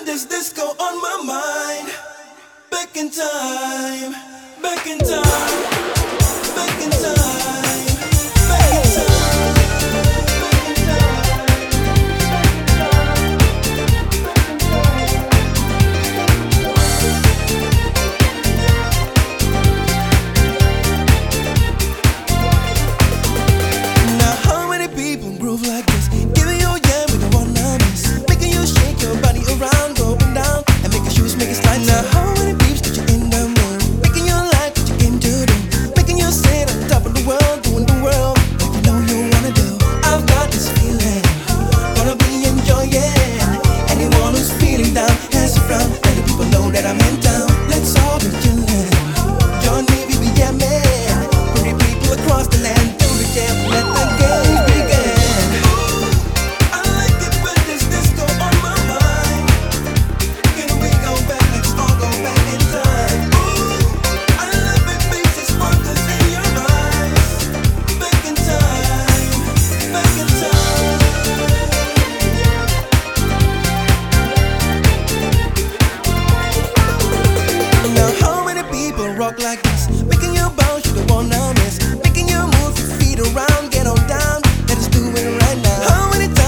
this go on my mind. Back in time, back in time. that I'm in. How many times?